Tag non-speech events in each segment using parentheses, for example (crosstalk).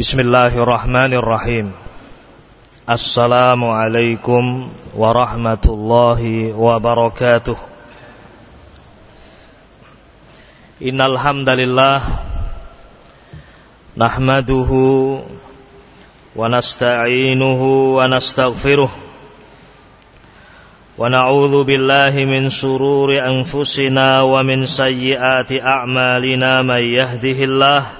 Bismillahirrahmanirrahim. Assalamualaikum warahmatullahi wabarakatuh. Innalhamdalillah Nahmaduhu Wa nasta'inuhu wa nasta'gfiruh Wa na'udhu billahi min sururi anfusina Wa min sayyiati a'malina man yahdihillah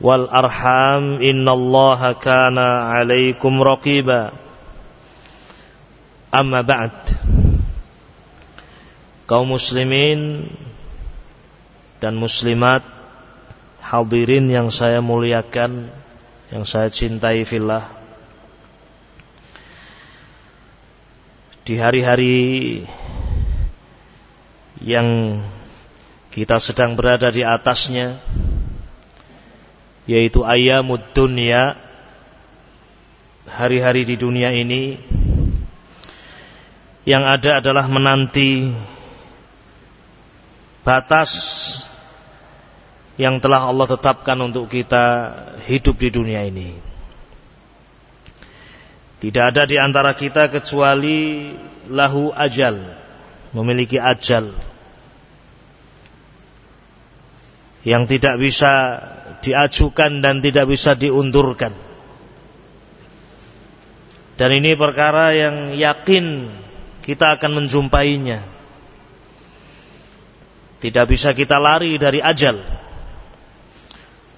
والأرحام إن الله كان عليكم رقيبا أما بعد kaum muslimin dan muslimat hadirin yang saya muliakan yang saya cintai fillah di hari-hari yang kita sedang berada di atasnya yaitu ayamud dunya hari-hari di dunia ini yang ada adalah menanti batas yang telah Allah tetapkan untuk kita hidup di dunia ini. Tidak ada di antara kita kecuali lahu ajal, memiliki ajal yang tidak bisa diajukan dan tidak bisa diundurkan. Dan ini perkara yang yakin kita akan menjumpainya. Tidak bisa kita lari dari ajal.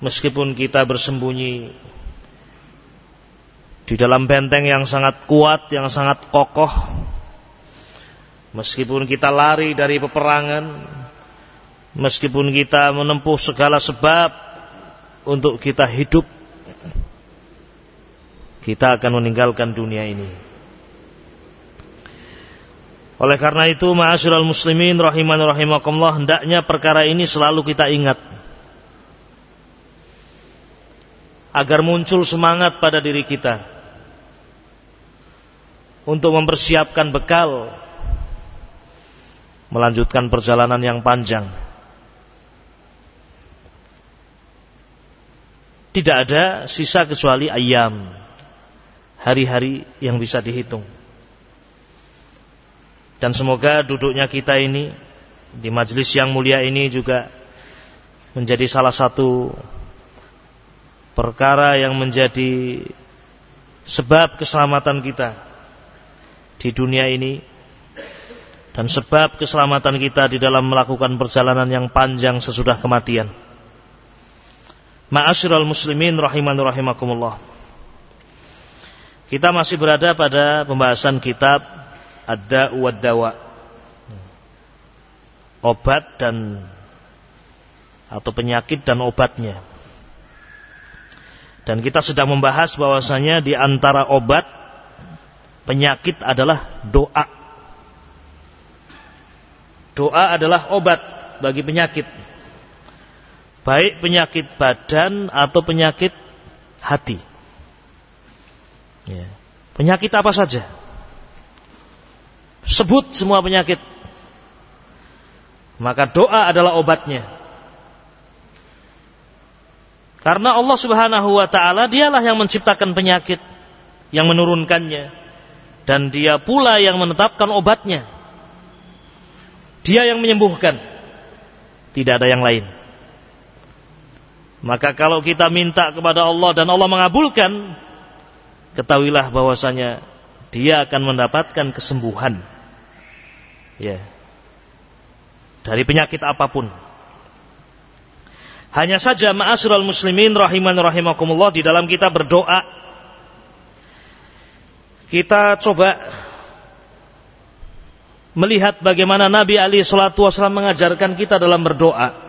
Meskipun kita bersembunyi di dalam benteng yang sangat kuat, yang sangat kokoh. Meskipun kita lari dari peperangan, meskipun kita menempuh segala sebab untuk kita hidup, kita akan meninggalkan dunia ini. Oleh karena itu, ma'asyiral muslimin rahiman rahimakumullah, hendaknya perkara ini selalu kita ingat. Agar muncul semangat pada diri kita untuk mempersiapkan bekal melanjutkan perjalanan yang panjang. Tidak ada sisa kecuali ayam, hari-hari yang bisa dihitung. Dan semoga duduknya kita ini di majelis yang mulia ini juga menjadi salah satu perkara yang menjadi sebab keselamatan kita di dunia ini dan sebab keselamatan kita di dalam melakukan perjalanan yang panjang sesudah kematian. Ma'asyiral muslimin rahiman rahimakumullah. Kita masih berada pada pembahasan kitab Ad-Da'u wad-Dawa. Obat dan atau penyakit dan obatnya. Dan kita sedang membahas bahwasanya di antara obat penyakit adalah doa. Doa adalah obat bagi penyakit. Baik penyakit badan atau penyakit hati. Ya. Penyakit apa saja. Sebut semua penyakit. Maka doa adalah obatnya. Karena Allah Subhanahu wa taala dialah yang menciptakan penyakit, yang menurunkannya dan dia pula yang menetapkan obatnya. Dia yang menyembuhkan. Tidak ada yang lain. Maka kalau kita minta kepada Allah dan Allah mengabulkan, ketahuilah bahwasanya dia akan mendapatkan kesembuhan. Ya. Dari penyakit apa pun. Hanya saja ma'asyiral muslimin rahiman rahimakumullah di dalam kita berdoa kita coba melihat bagaimana Nabi Ali Shallallahu Wasallam mengajarkan kita dalam berdoa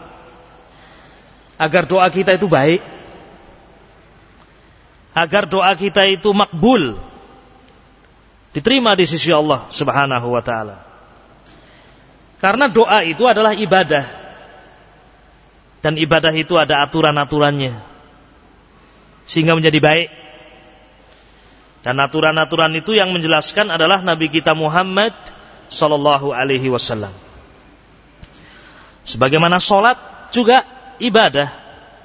agar doa kita itu baik, agar doa kita itu makbul, diterima di sisi Allah Subhanahu Wa Taala. Karena doa itu adalah ibadah dan ibadah itu ada aturan-aturannya sehingga menjadi baik. Dan aturan-aturan itu yang menjelaskan adalah Nabi kita Muhammad sallallahu alaihi wasallam. Sebagaimana sholat juga ibadah,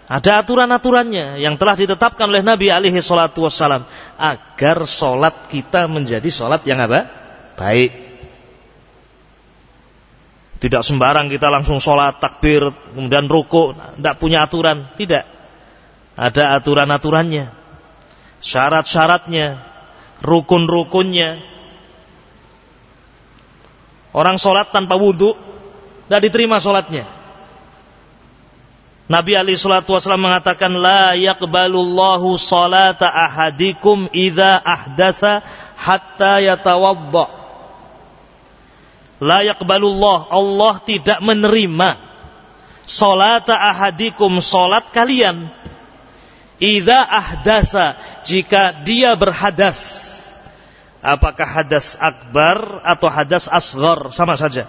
ada aturan-aturannya yang telah ditetapkan oleh Nabi alaihi salatu wasallam agar sholat kita menjadi sholat yang apa? Baik. Tidak sembarang kita langsung sholat takbir kemudian ruku, tidak punya aturan, tidak. Ada aturan-aturannya, syarat-syaratnya, rukun-rukunnya. Orang sholat tanpa wudhu, tidak diterima sholatnya. Nabi Ali Shallallahu Wasallam mengatakan, La yakbalullahu salata ahadikum idha ahdasa hatta yatawadda. La yakbalullah, Allah tidak menerima salata ahadikum, salat kalian Ida ahdasa jika dia berhadas. Apakah hadas akbar atau hadas asghar sama saja.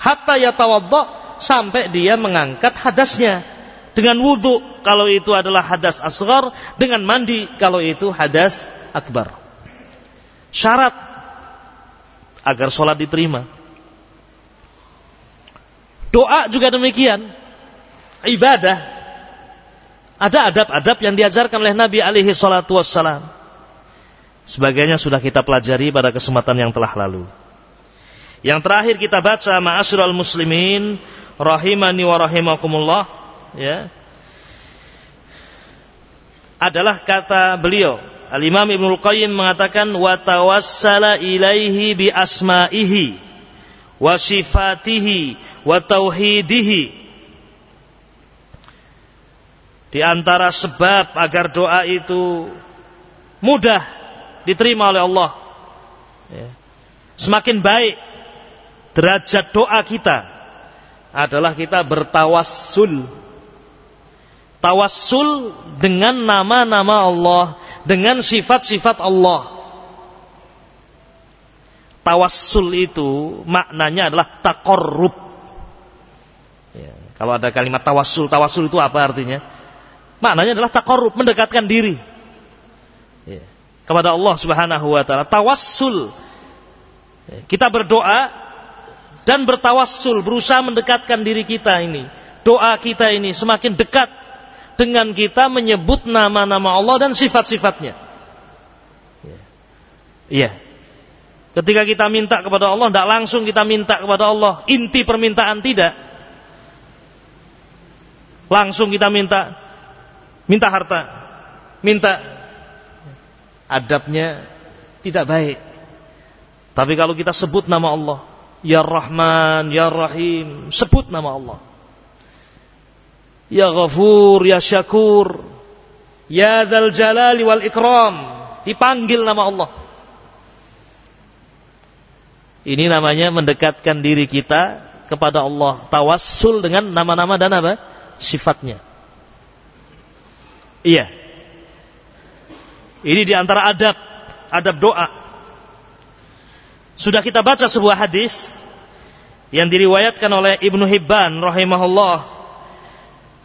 Hatta yatawadda sampai dia mengangkat hadasnya dengan wudhu kalau itu adalah hadas asghar, dengan mandi kalau itu hadas akbar. Syarat agar sholat diterima. Doa juga demikian. Ibadah ada adab-adab yang diajarkan oleh Nabi alaihi salatu wassalam. Sebagainya sudah kita pelajari pada kesempatan yang telah lalu. Yang terakhir kita baca ma'asyiral muslimin rahimani wa rahimakumullah ya. Adalah kata beliau Al-Imam Ibnu Qayyim mengatakan wa tawassala ilaihi bi asma'ihi wa sifatihi wa tauhidihi di antara sebab agar doa itu mudah diterima oleh Allah. Ya. Semakin baik derajat doa kita adalah kita bertawassul. Tawassul dengan nama-nama Allah, dengan sifat-sifat Allah. Tawassul itu maknanya adalah takorrub. Ya, kalau ada kalimat tawassul, tawassul itu apa artinya? Maknanya adalah takarrub, mendekatkan diri ya, kepada Allah Subhanahu wa taala. Tawassul. Ya, kita berdoa dan bertawassul, berusaha mendekatkan diri kita ini. Doa kita ini semakin dekat dengan kita menyebut nama-nama Allah dan sifat-sifatnya. Ya. Iya. Ketika kita minta kepada Allah, tidak langsung kita minta kepada Allah. Inti permintaan tidak. Langsung kita minta minta harta, minta adabnya tidak baik. Tapi kalau kita sebut nama Allah, Ya Rahman, Ya Rahim, sebut nama Allah. Ya Ghafur, Ya Syakur, Ya Dzal Jalali wal Ikram, dipanggil nama Allah. Ini namanya mendekatkan diri kita kepada Allah, tawassul dengan nama-nama dan apa? sifatnya. Iya. Ini di antara adab, adab doa. Sudah kita baca sebuah hadis yang diriwayatkan oleh Ibnu Hibban rahimahullah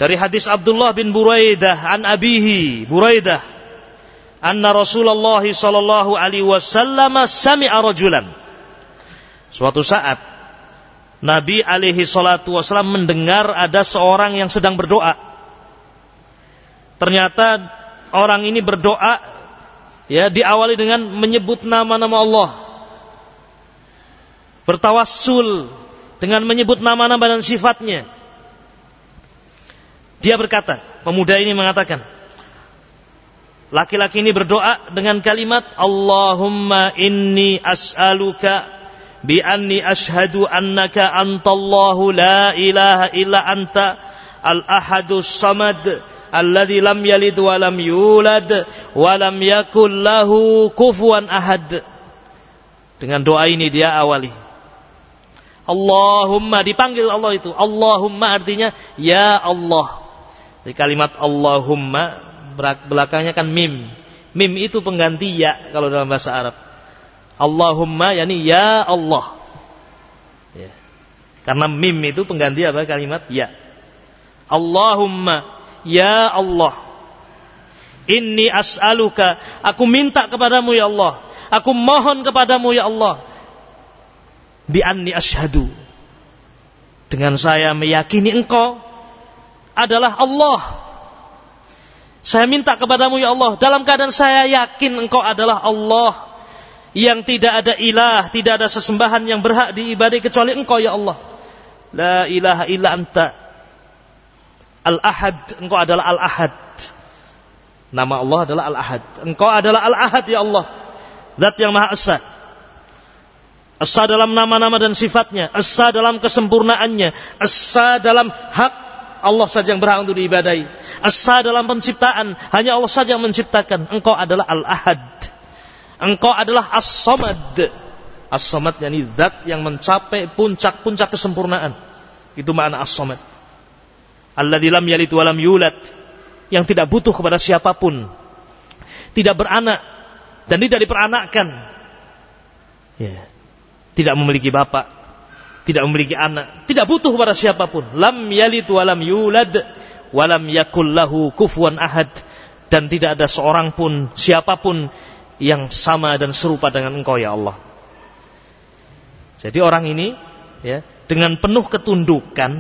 dari hadis Abdullah bin Buraidah an abihi Buraidah anna Rasulullah sallallahu alaihi wasallam sami'a rajulan suatu saat Nabi alaihi salatu wasallam mendengar ada seorang yang sedang berdoa Ternyata orang ini berdoa ya diawali dengan menyebut nama-nama Allah. Bertawassul dengan menyebut nama-nama dan sifatnya. Dia berkata, pemuda ini mengatakan, laki-laki ini berdoa dengan kalimat Allahumma inni as'aluka bi anni ashhadu annaka antallahu la ilaha illa anta al-ahadus samad alladzi lam yalid wa lam yulad wa lam yakul lahu kufuwan ahad dengan doa ini dia awali Allahumma dipanggil Allah itu Allahumma artinya ya Allah di kalimat Allahumma belakangnya kan mim mim itu pengganti ya kalau dalam bahasa Arab Allahumma yani ya Allah. Ya. Karena mim itu pengganti apa kalimat ya. Allahumma ya Allah. Inni as'aluka, aku minta kepadamu ya Allah. Aku mohon kepadamu ya Allah. Bi anni asyhadu. Dengan saya meyakini engkau adalah Allah. Saya minta kepadamu ya Allah dalam keadaan saya yakin engkau adalah Allah yang tidak ada ilah, tidak ada sesembahan yang berhak diibadai kecuali Engkau ya Allah. La ilaha illa anta. Al-Ahad, Engkau adalah Al-Ahad. Nama Allah adalah Al-Ahad. Engkau adalah Al-Ahad ya Allah. Zat yang Maha Esa. Esa dalam nama-nama dan sifatnya, esa dalam kesempurnaannya, esa dalam hak Allah saja yang berhak untuk diibadai. Esa dalam penciptaan, hanya Allah saja yang menciptakan. Engkau adalah Al-Ahad. Engkau adalah as-samad. As-samad yakni zat yang mencapai puncak-puncak kesempurnaan. Itu makna as-samad. Alladzi lam yalid wa lam yulad. Yang tidak butuh kepada siapa pun. Tidak beranak dan tidak diperanakkan. Ya. Tidak memiliki bapak, tidak memiliki anak, tidak butuh kepada siapa pun. Lam yalid wa lam yulad wa lam yakul lahu ahad dan tidak ada seorang pun siapa pun yang sama dan serupa dengan engkau ya Allah. Jadi orang ini ya dengan penuh ketundukan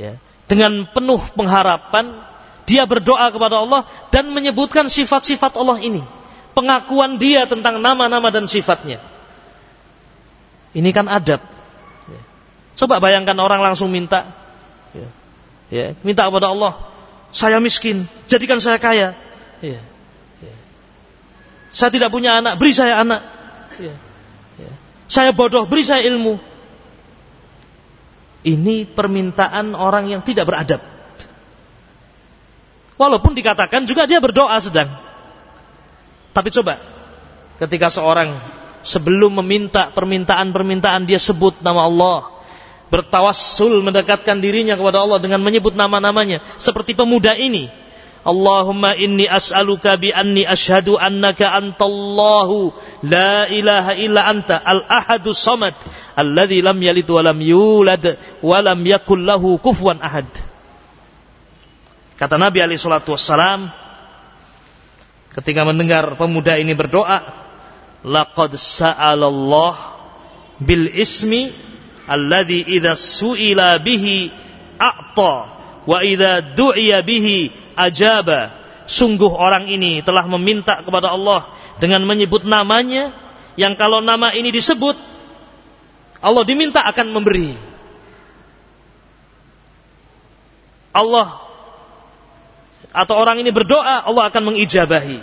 ya dengan penuh pengharapan dia berdoa kepada Allah dan menyebutkan sifat-sifat Allah ini. Pengakuan dia tentang nama-nama dan sifatnya. Ini kan adab. Ya. Coba bayangkan orang langsung minta. Ya. Ya. Minta kepada Allah. Saya miskin, jadikan saya kaya. Ya. Saya tidak punya anak, beri saya anak. Ya. Ya. Saya bodoh, beri saya ilmu. Ini permintaan orang yang tidak beradab. Walaupun dikatakan juga dia berdoa sedang. Tapi coba, ketika seorang sebelum meminta permintaan-permintaan dia sebut nama Allah, bertawassul mendekatkan dirinya kepada Allah dengan menyebut nama-namanya, seperti pemuda ini Allahumma inni as'aluka bi anni ashhadu annaka antallahu la ilaha illa anta al-ahadu samad alladhi lam yalid wa lam yulad wa lam yakul lahu ahad. Kata Nabi alaihi salatu wassalam ketika mendengar pemuda ini berdoa, laqad sa'alallah bil ismi alladhi idza su'ila bihi a'ta wa idza du'iya bihi ajaba. Sungguh orang ini telah meminta kepada Allah dengan menyebut namanya yang kalau nama ini disebut Allah diminta akan memberi. Allah atau orang ini berdoa, Allah akan mengijabahi.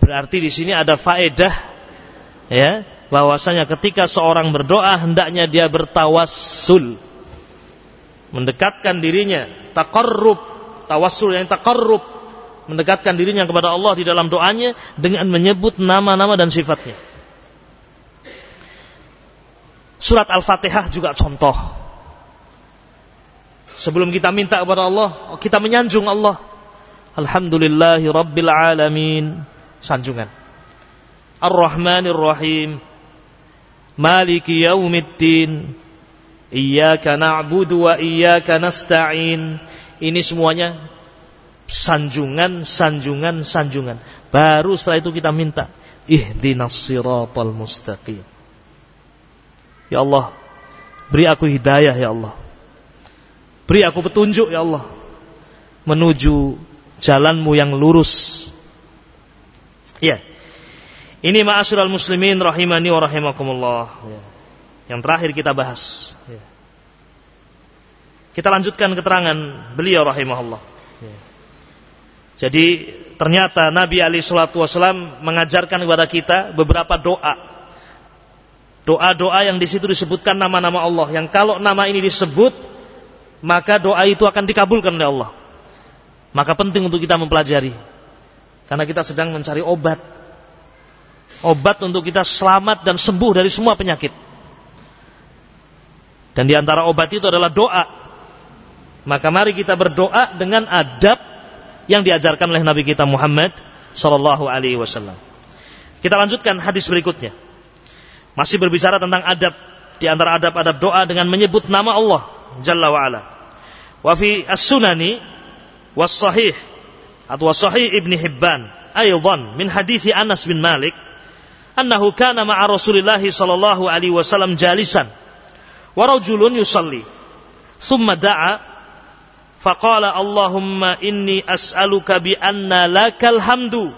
Berarti di sini ada faedah ya, bahwasanya ketika seorang berdoa hendaknya dia bertawassul mendekatkan dirinya takarrub tawassul yang takarrub mendekatkan dirinya kepada Allah di dalam doanya dengan menyebut nama-nama dan sifatnya. Surat Al-Fatihah juga contoh. Sebelum kita minta kepada Allah, kita menyanjung Allah. Alhamdulillahi Rabbil Alamin. Sanjungan. Ar-Rahmanir Rahim. Maliki Yaumiddin. Iyyaka na'budu wa iyyaka nasta'in. Ini semuanya sanjungan, sanjungan, sanjungan. Baru setelah itu kita minta ihdinas siratal mustaqim. Ya Allah, beri aku hidayah ya Allah. Beri aku petunjuk ya Allah menuju jalanmu yang lurus. Ya. Ini ma'asyiral muslimin rahimani wa rahimakumullah. Ya. Yang terakhir kita bahas. Ya. Kita lanjutkan keterangan beliau rahimahullah. Ya. Jadi ternyata Nabi Ali Shallallahu Wasallam mengajarkan kepada kita beberapa doa Doa-doa yang di situ disebutkan nama-nama Allah. Yang kalau nama ini disebut, maka doa itu akan dikabulkan oleh Allah. Maka penting untuk kita mempelajari. Karena kita sedang mencari obat. Obat untuk kita selamat dan sembuh dari semua penyakit. Dan di antara obat itu adalah doa. Maka mari kita berdoa dengan adab yang diajarkan oleh Nabi kita Muhammad sallallahu alaihi wasallam. Kita lanjutkan hadis berikutnya. Masih berbicara tentang adab di antara adab-adab doa dengan menyebut nama Allah Jalla wa ala. Wa fi as-sunani was sahih atau sahih Ibn Hibban aydan min hadithi Anas bin Malik annahu kana ma'a Rasulillah sallallahu alaihi wasallam jalisan. Wa rajulun yusalli. Thumma da'a. Faqala Allahumma inni as'aluka bi anna lakal hamdu.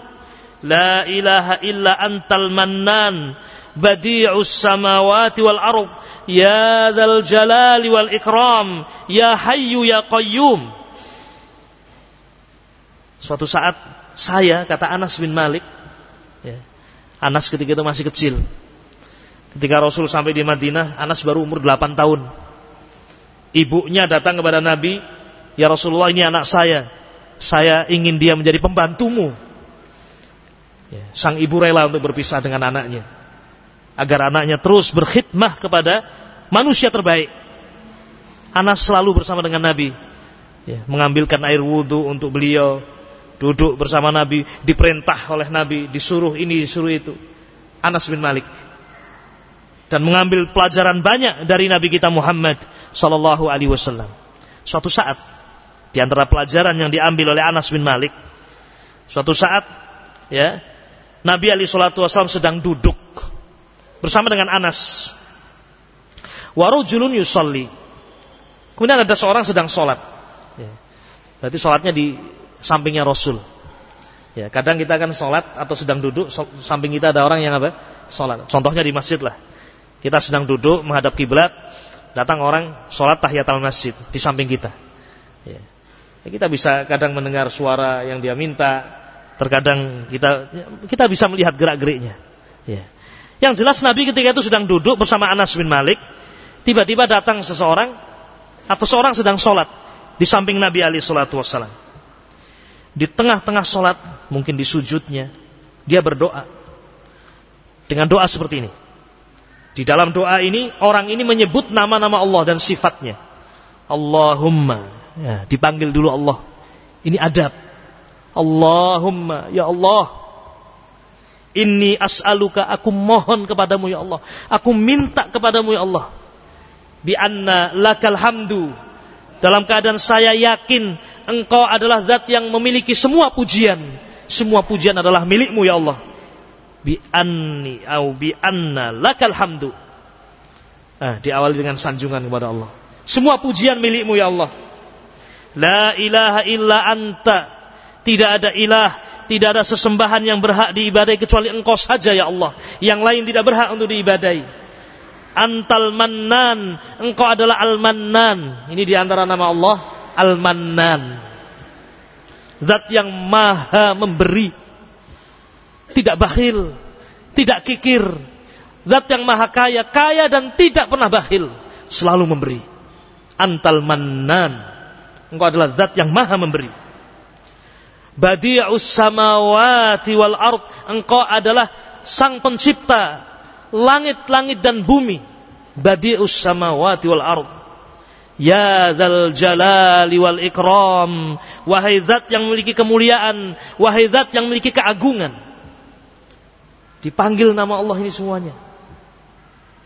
La ilaha illa antal mannan. Badi'us samawati wal ard. Ya dzal jalali wal ikram. Ya hayyu ya qayyum. Suatu saat saya kata Anas bin Malik Anas ketika itu masih kecil. Ketika Rasul sampai di Madinah Anas baru umur 8 tahun. Ibunya datang kepada Nabi ya Rasulullah ini anak saya. Saya ingin dia menjadi pembantumu. Ya, sang ibu rela untuk berpisah dengan anaknya. Agar anaknya terus berkhidmah kepada manusia terbaik. Anas selalu bersama dengan Nabi, ya, mengambilkan air wudhu untuk beliau, duduk bersama Nabi, diperintah oleh Nabi, disuruh ini, disuruh itu. Anas bin Malik dan mengambil pelajaran banyak dari Nabi kita Muhammad Sallallahu Alaihi Wasallam. Suatu saat di antara pelajaran yang diambil oleh Anas bin Malik, suatu saat ya Nabi Ali Shallallahu Wasallam sedang duduk bersama dengan Anas. Warujulun yusalli. Kemudian ada seorang sedang sholat. Ya. Berarti sholatnya di sampingnya Rasul. Ya, kadang kita akan sholat atau sedang duduk, samping kita ada orang yang apa? Sholat. Contohnya di masjid lah. Kita sedang duduk menghadap kiblat, datang orang sholat tahiyatul masjid di samping kita. Ya. Ya, kita bisa kadang mendengar suara yang dia minta, terkadang kita kita bisa melihat gerak-geriknya. Ya. Yang jelas Nabi ketika itu sedang duduk bersama Anas bin Malik. Tiba-tiba datang seseorang atau seorang sedang sholat di samping Nabi Ali Shallallahu Wasallam. Di tengah-tengah sholat, mungkin di sujudnya, dia berdoa dengan doa seperti ini. Di dalam doa ini orang ini menyebut nama-nama Allah dan sifatnya. Allahumma, ya, dipanggil dulu Allah. Ini adab. Allahumma, ya Allah, Inni as'aluka aku mohon kepadamu ya Allah. Aku minta kepadamu ya Allah. Bi anna lakal hamdu. Dalam keadaan saya yakin engkau adalah zat yang memiliki semua pujian. Semua pujian adalah milikmu ya Allah. Bi anni au bi anna lakal hamdu. Nah, diawali dengan sanjungan kepada Allah. Semua pujian milikmu ya Allah. La ilaha illa anta. Tidak ada ilah tidak ada sesembahan yang berhak diibadai kecuali engkau saja ya Allah. Yang lain tidak berhak untuk diibadai. Antal mannan. Engkau adalah al-mannan. Ini di antara nama Allah. Al-mannan. Zat yang maha memberi. Tidak bakhil. Tidak kikir. Zat yang maha kaya. Kaya dan tidak pernah bakhil. Selalu memberi. Antal mannan. Engkau adalah zat yang maha memberi Badi'us samawati wal ard. Engkau adalah sang pencipta langit-langit dan bumi. Badi'us samawati wal ard. Ya dzal jalali wal ikram. Wahai zat yang memiliki kemuliaan. Wahai zat yang memiliki keagungan. Dipanggil nama Allah ini semuanya.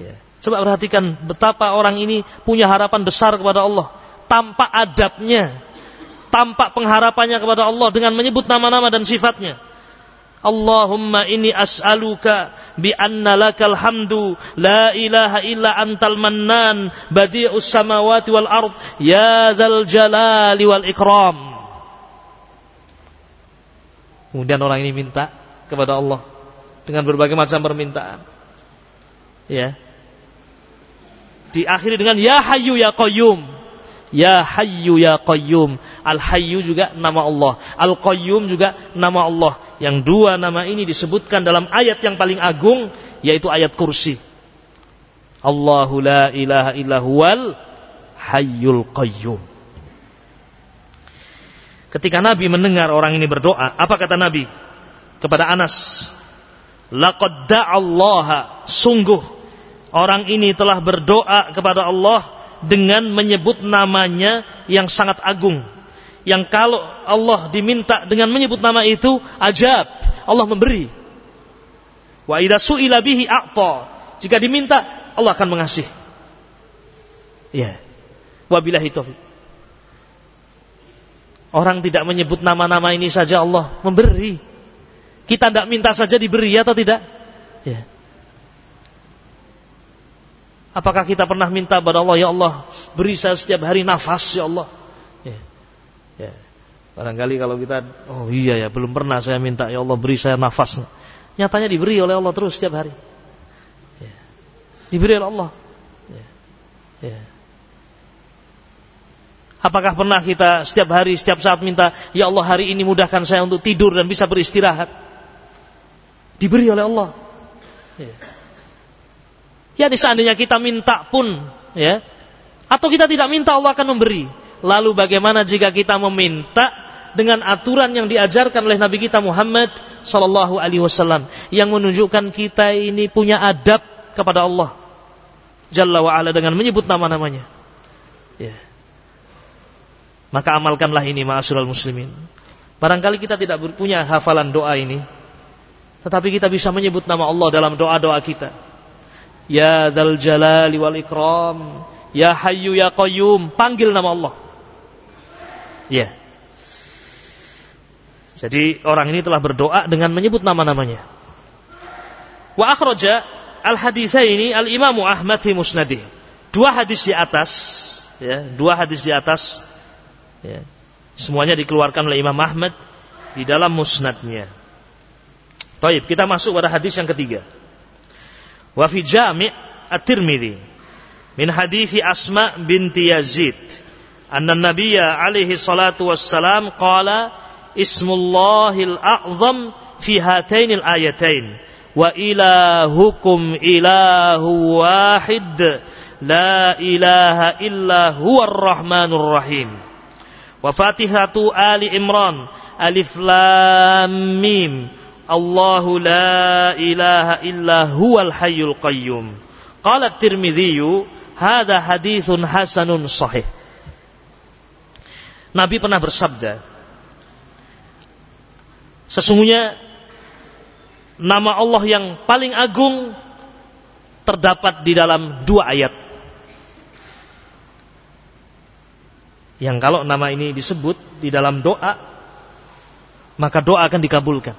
Ya. Coba perhatikan betapa orang ini punya harapan besar kepada Allah. Tanpa adabnya tampak pengharapannya kepada Allah dengan menyebut nama-nama dan sifatnya. Allahumma inni as'aluka bi anna lakal hamdu la ilaha illa antal mannan badi'us samawati wal ard ya dzal jalali wal ikram. Kemudian orang ini minta kepada Allah dengan berbagai macam permintaan. Ya. Diakhiri dengan ya hayyu ya qayyum. Ya Hayyu Ya Qayyum. Al Hayyu juga nama Allah. Al Qayyum juga nama Allah. Yang dua nama ini disebutkan dalam ayat yang paling agung yaitu ayat kursi. Allahu la ilaha illa huwal hayyul qayyum. Ketika Nabi mendengar orang ini berdoa, apa kata Nabi kepada Anas? Laqad da'allaha sungguh orang ini telah berdoa kepada Allah dengan menyebut namanya yang sangat agung. Yang kalau Allah diminta dengan menyebut nama itu, ajab, Allah memberi. Wa idza su'ila bihi a'ta. Jika diminta, Allah akan mengasih. Ya. Wabillahi taufik. Orang tidak menyebut nama-nama ini saja Allah memberi. Kita tidak minta saja diberi atau tidak? Ya. Apakah kita pernah minta kepada Allah, ya Allah, beri saya setiap hari nafas, ya Allah. Ya. Ya. Barangkali kalau kita, oh iya ya, belum pernah saya minta, ya Allah, beri saya nafas. Nyatanya diberi oleh Allah terus setiap hari. Ya. Diberi oleh Allah. Ya. Ya. Apakah pernah kita setiap hari, setiap saat minta, Ya Allah hari ini mudahkan saya untuk tidur dan bisa beristirahat. Diberi oleh Allah. Ya. Ya seandainya kita minta pun, ya, atau kita tidak minta Allah akan memberi. Lalu bagaimana jika kita meminta dengan aturan yang diajarkan oleh Nabi kita Muhammad Sallallahu Alaihi Wasallam yang menunjukkan kita ini punya adab kepada Allah Jalla wa ala dengan menyebut nama-namanya. Ya. Maka amalkanlah ini ma'asyiral muslimin. Barangkali kita tidak punya hafalan doa ini, tetapi kita bisa menyebut nama Allah dalam doa-doa kita. Ya Dal Jalali wal Ikram, Ya Hayyu Ya Qayyum, panggil nama Allah. Ya. Jadi orang ini telah berdoa dengan menyebut nama-namanya. Wa akhraja al ini al Imamu Ahmad fi musnadih. Dua hadis di atas, ya, dua hadis di atas, ya. Semuanya dikeluarkan oleh Imam Ahmad di dalam musnadnya. Taib, kita masuk pada hadis yang ketiga. Wa fi Jami' At-Tirmidzi min hadis Asma binti Yazid anna Nabiyya alaihi salatu wassalam qala ismullahil a'zam fi hatainil ayatain wa ilahukum ilahu wahid la ilaha illa huwa rahmanur rahim wa fatihatu ali imran alif lam mim Allahu la ilaha illa huwal hayyul qayyum. Qala Tirmidzi, "Hadza haditsun hasanun sahih." Nabi pernah bersabda, Sesungguhnya nama Allah yang paling agung terdapat di dalam dua ayat. Yang kalau nama ini disebut di dalam doa, maka doa akan dikabulkan.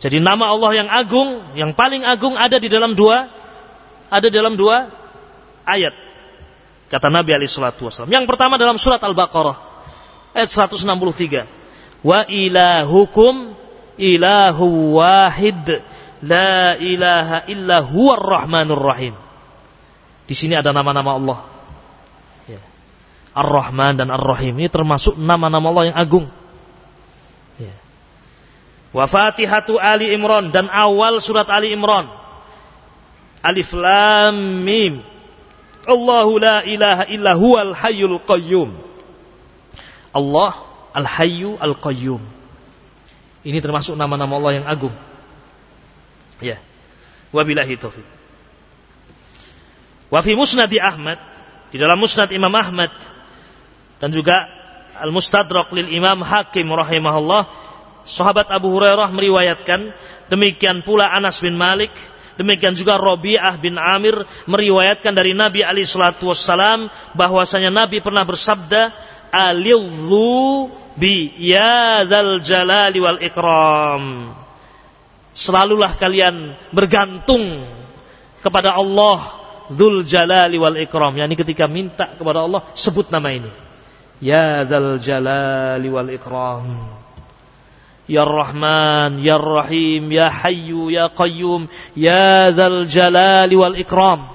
Jadi nama Allah yang agung, yang paling agung ada di dalam dua, ada di dalam dua ayat. Kata Nabi alaihi salatu wasallam. Yang pertama dalam surat Al-Baqarah ayat 163. Wa ilahukum ilahu wahid la ilaha illa huwar rahmanur rahim. Di sini ada nama-nama Allah. Ya. Ar-Rahman dan Ar-Rahim ini termasuk nama-nama Allah yang agung. Wa Fatihatu Ali Imran dan awal surat Ali Imran. Alif Lam Mim. Allahu la ilaha illa huwal hayyul qayyum. Allah Al-Hayyu Al-Qayyum. Ini termasuk nama-nama Allah yang agung. Ya. Wabillahi taufik. Wa fi Musnad Ahmad di dalam Musnad Imam Ahmad dan juga Al-Mustadrak lil Imam Hakim rahimahullah Sahabat Abu Hurairah meriwayatkan, demikian pula Anas bin Malik, demikian juga Robi'ah bin Amir meriwayatkan dari Nabi Ali Shallallahu Wasallam bahwasanya Nabi pernah bersabda, "Alillu bi yadzal jalali wal ikram." Selalulah kalian bergantung kepada Allah Dzul Jalali wal Ikram. Yani ketika minta kepada Allah sebut nama ini. Ya Dzal Jalali wal Ikram. Ya Rahman, Ya Rahim, Ya Hayyu, Ya Qayyum, Ya Dzal Jalali wal Ikram.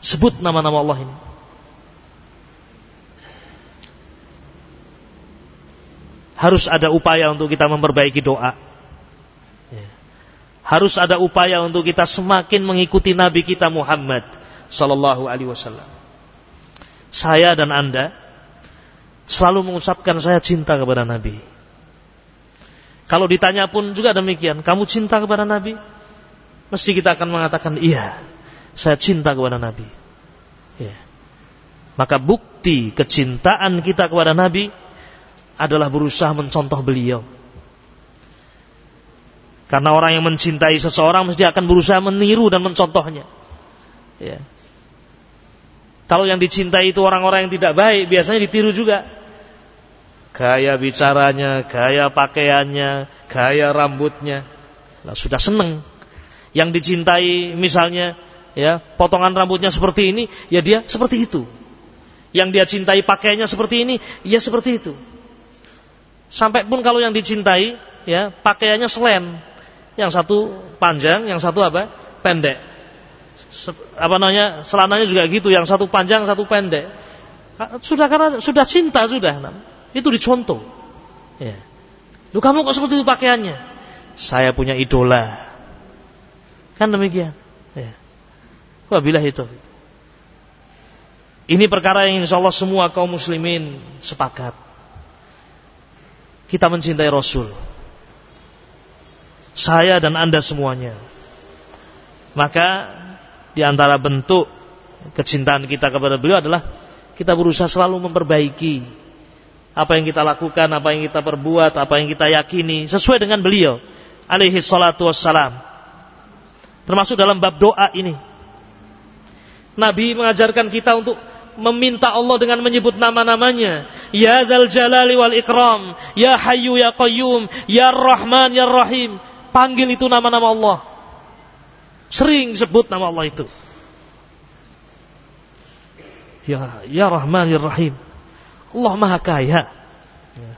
Sebut nama-nama Allah ini. Harus ada upaya untuk kita memperbaiki doa. Ya. Harus ada upaya untuk kita semakin mengikuti Nabi kita Muhammad sallallahu alaihi wasallam. Saya dan Anda selalu mengucapkan saya cinta kepada Nabi. Kalau ditanya pun juga demikian, kamu cinta kepada Nabi? Mesti kita akan mengatakan iya, saya cinta kepada Nabi. Ya. Maka bukti kecintaan kita kepada Nabi adalah berusaha mencontoh beliau. Karena orang yang mencintai seseorang mesti akan berusaha meniru dan mencontohnya. Ya. Kalau yang dicintai itu orang-orang yang tidak baik, biasanya ditiru juga. Gaya bicaranya, gaya pakaiannya, gaya rambutnya. Nah, sudah seneng. Yang dicintai misalnya, ya potongan rambutnya seperti ini, ya dia seperti itu. Yang dia cintai pakaiannya seperti ini, ya seperti itu. Sampai pun kalau yang dicintai, ya pakaiannya selen, yang satu panjang, yang satu apa? Pendek. Apa namanya? Celananya juga gitu, yang satu panjang, satu pendek. Sudah karena sudah cinta sudah. Itu dicontoh. Ya. Lu kamu kok seperti itu pakaiannya? Saya punya idola. Kan demikian. Ya. Wabilah itu. Ini perkara yang insya Allah semua kaum muslimin sepakat. Kita mencintai Rasul saya dan Anda semuanya. Maka di antara bentuk kecintaan kita kepada beliau adalah kita berusaha selalu memperbaiki apa yang kita lakukan, apa yang kita perbuat, apa yang kita yakini sesuai dengan beliau alaihi salatu wassalam. Termasuk dalam bab doa ini. Nabi mengajarkan kita untuk meminta Allah dengan menyebut nama-namanya. Ya Dzal Jalali wal Ikram, Ya Hayyu ya Qayyum, Ya Rahman ya Rahim. Panggil itu nama-nama Allah. Sering sebut nama Allah itu. Ya, ya Rahman, ya Rahim. Allah Maha Kaya. Ya.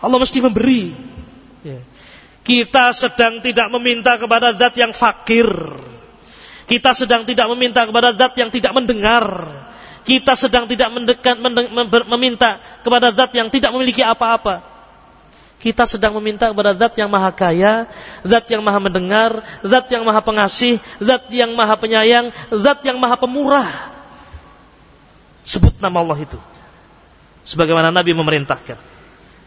Allah mesti memberi. Ya. Kita sedang tidak meminta kepada zat yang fakir. Kita sedang tidak meminta kepada zat yang tidak mendengar. Kita sedang tidak mendekat, meminta kepada zat yang tidak memiliki apa-apa. Kita sedang meminta kepada zat yang maha kaya, zat yang maha mendengar, zat yang maha pengasih, zat yang maha penyayang, zat yang maha pemurah. Sebut nama Allah itu. Sebagaimana Nabi memerintahkan.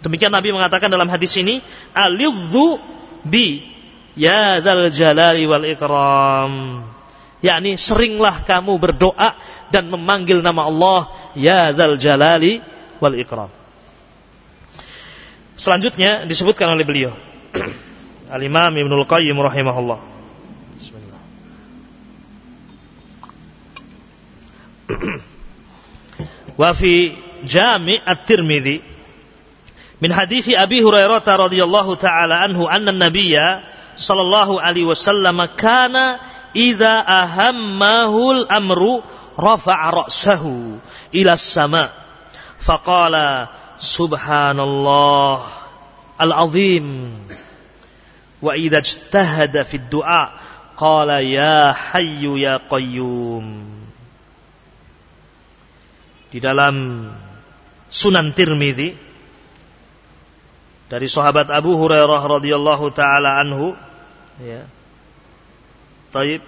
Demikian Nabi mengatakan dalam hadis ini, Alidhu bi ya dzal jalali wal ikram. Yakni seringlah kamu berdoa dan memanggil nama Allah ya dzal jalali wal ikram. Selanjutnya disebutkan oleh beliau (clears throat) Al-Imam Ibnul Qayyim rahimahullah. Bismillah. (clears throat) Wa fi Jami' At-Tirmidzi min hadis Abi Hurairah radhiyallahu taala anhu anna an-nabiyya sallallahu alaihi wasallam kana idza ahammahu al-amru rafa'a ra'sahu ila as-sama' faqala subhanallah al-azim wa idza ijtahada fi du'a qala ya hayyu ya qayyum di dalam Sunan Tirmidzi dari sahabat Abu Hurairah radhiyallahu taala anhu ya. Taib.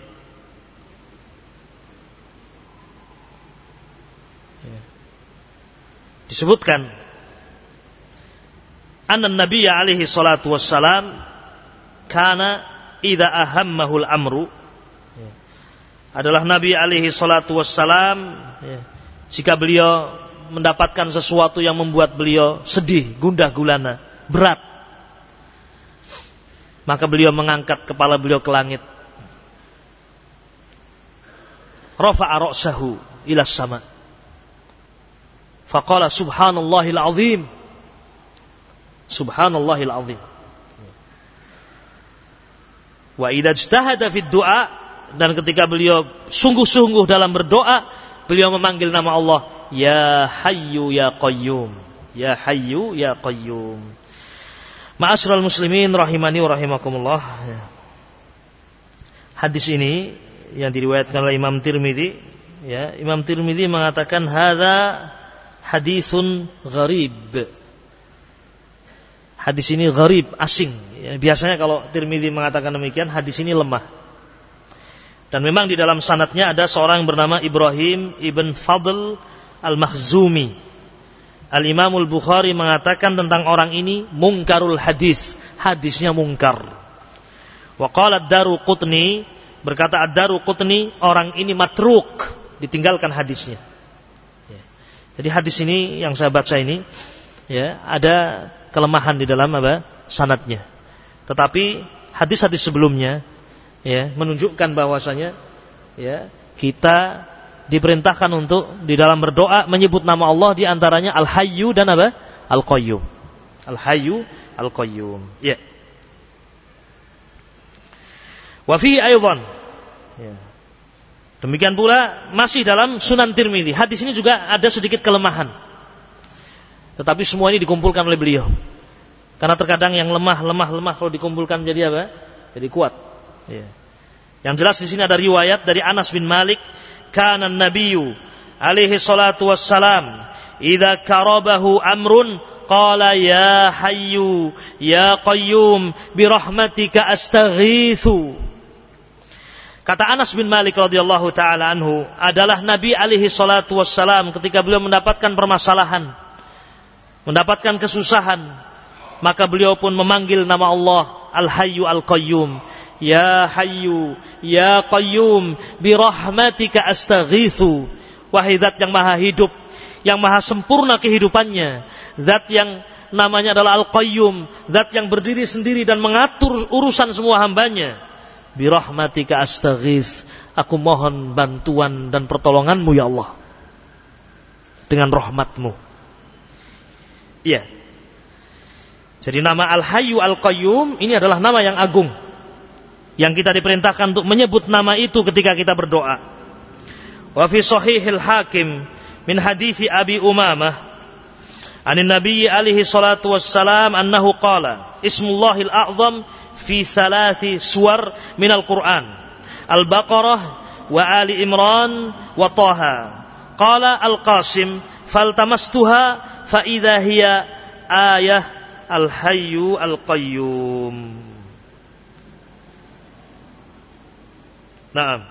Ya. disebutkan anna Nabi alaihi salatu wassalam kana idza ahammahul amru. Adalah Nabi alaihi salatu wassalam ya, jika beliau mendapatkan sesuatu yang membuat beliau sedih, gundah gulana, berat. Maka beliau mengangkat kepala beliau ke langit. Rafa'a ra'sahu ila sama. Faqala subhanallahil azim. Subhanallahil azim. Wa idza ijtahada fid du'a dan ketika beliau sungguh-sungguh dalam berdoa, beliau memanggil nama Allah, Ya Hayyu Ya Qayyum. Ya Hayyu Ya Qayyum. Ma'asyiral muslimin rahimani wa rahimakumullah. Hadis ini yang diriwayatkan oleh Imam Tirmidzi, ya, Imam Tirmidzi mengatakan hadza hadisun gharib hadis ini gharib, asing. Ya, biasanya kalau Tirmidzi mengatakan demikian, hadis ini lemah. Dan memang di dalam sanatnya ada seorang bernama Ibrahim ibn Fadl al-Makhzumi. Al-Imamul Bukhari mengatakan tentang orang ini mungkarul hadis. Hadisnya mungkar. Wa qala daru qutni berkata ad-daru qutni orang ini matruk ditinggalkan hadisnya. Ya. Jadi hadis ini yang saya baca ini ya ada kelemahan di dalam apa sanatnya. Tetapi hadis-hadis sebelumnya ya menunjukkan bahwasanya ya kita diperintahkan untuk di dalam berdoa menyebut nama Allah di antaranya Al-Hayyu dan apa? Al-Qayyum. Al-Hayyu Al-Qayyum. Ya. Wa fi. Ya. Demikian pula masih dalam Sunan Tirmidzi. Hadis ini juga ada sedikit kelemahan. Tetapi semua ini dikumpulkan oleh beliau. Karena terkadang yang lemah, lemah, lemah kalau dikumpulkan menjadi apa? Jadi kuat. Ya. Yang jelas di sini ada riwayat dari Anas bin Malik kana nabiyyu alaihi salatu wassalam idza karabahu amrun qala ya hayyu ya qayyum bi rahmatika astaghithu Kata Anas bin Malik radhiyallahu taala anhu adalah Nabi alaihi salatu wassalam ketika beliau mendapatkan permasalahan mendapatkan kesusahan maka beliau pun memanggil nama Allah Al-Hayyu Al-Qayyum Ya Hayyu, Ya Qayyum, birahmatika astaghithu. Wahai zat yang maha hidup, yang maha sempurna kehidupannya. Zat yang namanya adalah Al-Qayyum. Zat yang berdiri sendiri dan mengatur urusan semua hambanya. Birahmatika astaghith. Aku mohon bantuan dan pertolonganmu ya Allah. Dengan rahmatmu. Iya. Jadi nama Al-Hayyu Al-Qayyum ini adalah nama yang agung yang kita diperintahkan untuk menyebut nama itu ketika kita berdoa. Wa fi sahihil hakim min hadithi Abi Umamah Anin Nabi alaihi salatu wassalam annahu qala Ismullahil a'zam fi thalathi suwar min al-Quran Al-Baqarah wa Ali Imran wa Taha Qala Al-Qasim faltamastuha fa idha hiya ayah al-hayyu al-qayyum Nah,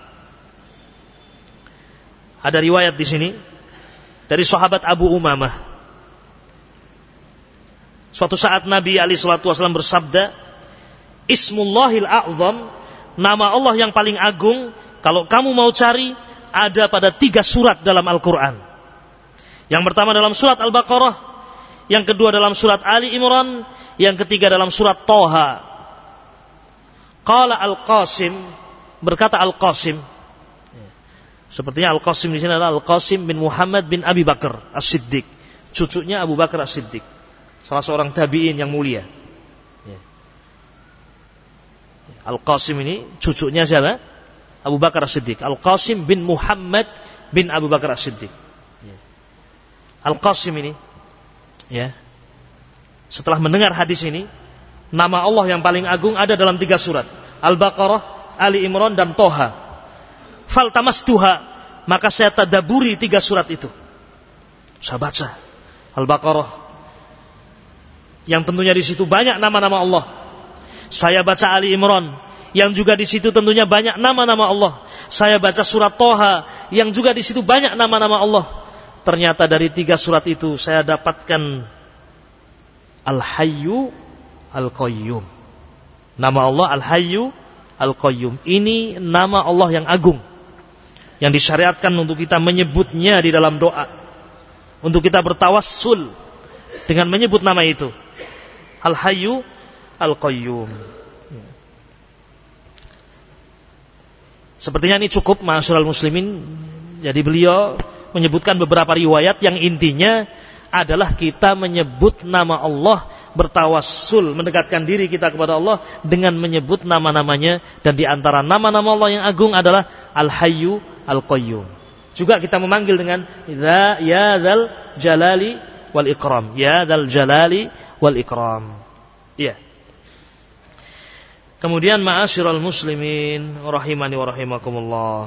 ada riwayat di sini dari sahabat Abu Umamah. Suatu saat Nabi Ali Shallallahu Wasallam bersabda, Ismullahil A'zam, nama Allah yang paling agung. Kalau kamu mau cari, ada pada tiga surat dalam Al-Quran. Yang pertama dalam surat Al-Baqarah, yang kedua dalam surat Ali Imran, yang ketiga dalam surat Toha. Qala Al-Qasim, berkata Al-Qasim. Sepertinya Al-Qasim di sini adalah Al-Qasim bin Muhammad bin Abi Bakar As-Siddiq. Cucunya Abu Bakar As-Siddiq. Salah seorang tabi'in yang mulia. Ya. Al-Qasim ini cucunya siapa? Abu Bakar As-Siddiq. Al-Qasim bin Muhammad bin Abu Bakar As-Siddiq. Ya. Al-Qasim ini ya setelah mendengar hadis ini nama Allah yang paling agung ada dalam tiga surat. Al-Baqarah Ali Imran dan Toha. Faltamas tuha. Maka saya tadaburi tiga surat itu. Saya baca. Al-Baqarah. Yang tentunya di situ banyak nama-nama Allah. Saya baca Ali Imran. Yang juga di situ tentunya banyak nama-nama Allah. Saya baca surat Toha. Yang juga di situ banyak nama-nama Allah. Ternyata dari tiga surat itu saya dapatkan Al-Hayyu Al-Qayyum. Nama Allah Al-Hayyu Al-Qayyum. Ini nama Allah yang agung. Yang disyariatkan untuk kita menyebutnya di dalam doa. Untuk kita bertawassul dengan menyebut nama itu. Al-Hayyu Al-Qayyum. Sepertinya ini cukup Ma'asyiral muslimin. Jadi beliau menyebutkan beberapa riwayat yang intinya adalah kita menyebut nama Allah bertawassul mendekatkan diri kita kepada Allah dengan menyebut nama-namanya dan di antara nama-nama Allah yang agung adalah Al-Hayyu Al-Qayyum. Juga kita memanggil dengan ya dzal jalali wal ikram. Ya dzal jalali wal ikram. Iya. Kemudian ma'asyiral muslimin rahimani wa rahimakumullah.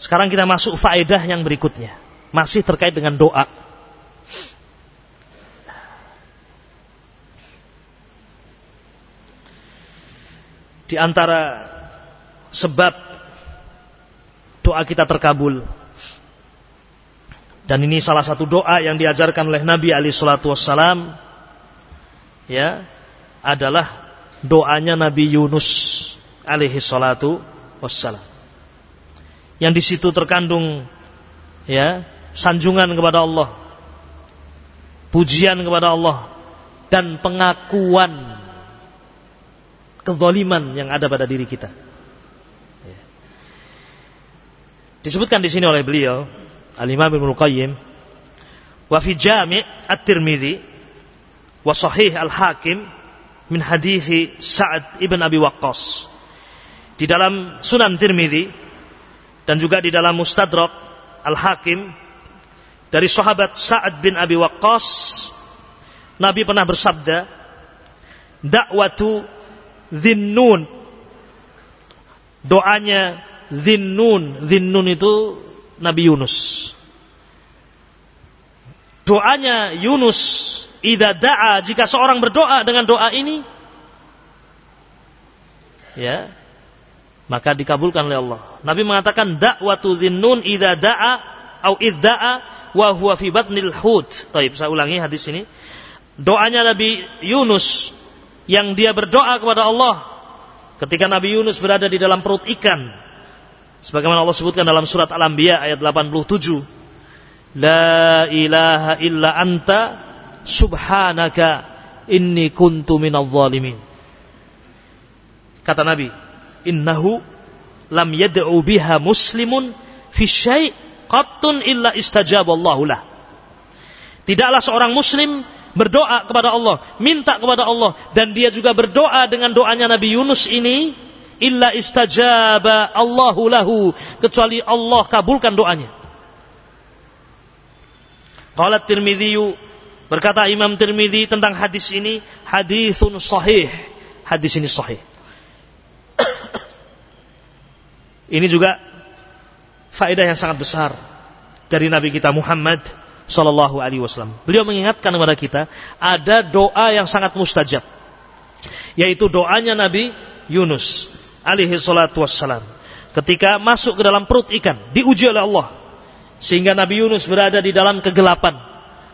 Sekarang kita masuk faedah yang berikutnya. Masih terkait dengan doa. Di antara sebab doa kita terkabul. Dan ini salah satu doa yang diajarkan oleh Nabi Ali Shallallahu Wasallam, ya, adalah doanya Nabi Yunus alaihi salatu wassalam. Yang di situ terkandung ya, sanjungan kepada Allah, pujian kepada Allah dan pengakuan kezaliman yang ada pada diri kita. Ya. Disebutkan di sini oleh beliau Al-Imam Ibnu Qayyim wa fi Jami' At-Tirmidzi wa Sahih Al-Hakim min hadithi Sa'ad ibn Abi Waqqas. Di dalam Sunan Tirmidzi dan juga di dalam Mustadrak Al-Hakim dari sahabat Sa'ad bin Abi Waqqas Nabi pernah bersabda dakwatu Zinnun. Doanya Zinnun. Zinnun itu Nabi Yunus. Doanya Yunus. Ida da'a. Jika seorang berdoa dengan doa ini. Ya. Maka dikabulkan oleh Allah. Nabi mengatakan dakwatu zinnun ida da'a. Au idda'a. Wa huwa fi batnil hud. Saya ulangi hadis ini. Doanya Nabi Yunus yang dia berdoa kepada Allah ketika Nabi Yunus berada di dalam perut ikan. Sebagaimana Allah sebutkan dalam surat Al-Anbiya ayat 87. La ilaha illa anta subhanaka inni kuntu minal zalimin. Kata Nabi, innahu lam yad'u biha muslimun fi syai' qattun illa istajaballahu lah. Tidaklah seorang muslim berdoa kepada Allah, minta kepada Allah dan dia juga berdoa dengan doanya Nabi Yunus ini illa istajaba Allahu lahu kecuali Allah kabulkan doanya. Qala Tirmidzi berkata Imam Tirmidzi tentang hadis ini hadisun sahih. Hadis ini sahih. ini juga faedah yang sangat besar dari Nabi kita Muhammad Sallallahu Alaihi Wasallam. Beliau mengingatkan kepada kita ada doa yang sangat mustajab, yaitu doanya Nabi Yunus alaihi salatu ketika masuk ke dalam perut ikan diuji oleh Allah sehingga Nabi Yunus berada di dalam kegelapan.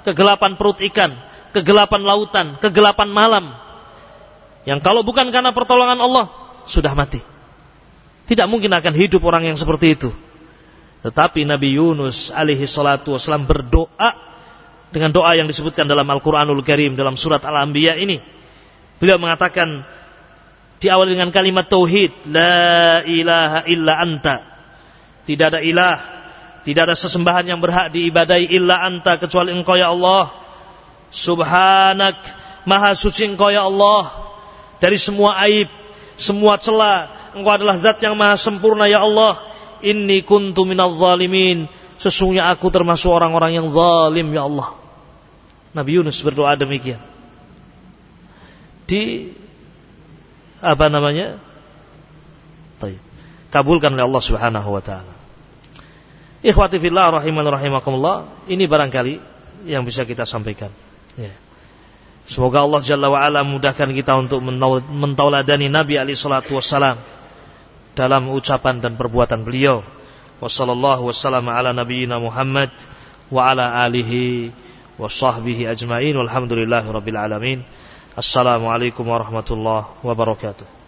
Kegelapan perut ikan kegelapan lautan kegelapan malam. Yang kalau bukan karena pertolongan Allah sudah mati. Tidak mungkin akan hidup orang yang seperti itu tetapi Nabi Yunus alaihi salatu wasallam berdoa dengan doa yang disebutkan dalam Al-Quranul Karim dalam surat Al-Anbiya ini. Beliau mengatakan diawali dengan kalimat tauhid, la ilaha illa anta. Tidak ada ilah, tidak ada sesembahan yang berhak diibadai illa anta kecuali Engkau ya Allah. Subhanak, maha suci Engkau ya Allah dari semua aib, semua celah. Engkau adalah zat yang maha sempurna ya Allah inni kuntu minal zalimin. Sesungguhnya aku termasuk orang-orang yang zalim ya Allah. Nabi Yunus berdoa demikian. Di apa namanya? Kabulkan oleh Allah Subhanahu wa taala. Ikhwati fillah rahiman rahimakumullah. Ini barangkali yang bisa kita sampaikan. Ya. Semoga Allah Jalla wa'ala mudahkan kita untuk mentauladani Nabi alaihi salatu wassalam dalam ucapan dan perbuatan beliau. Wassallallahu wasallam ala nabiyyina Muhammad wa ala alihi wa sahbihi ajmain walhamdulillahi rabbil alamin. Assalamualaikum warahmatullahi wabarakatuh.